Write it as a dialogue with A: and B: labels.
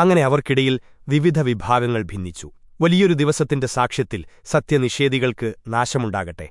A: അങ്ങനെ അവർക്കിടയിൽ വിവിധ വിഭാഗങ്ങൾ ഭിന്നിച്ചു. വലിയൊരു ദിവസത്തിന്റെ സാക്ഷ്യത്തിൽ സത്യനിഷേധികൾക്ക് നാശമുണ്ടാകട്ടെ.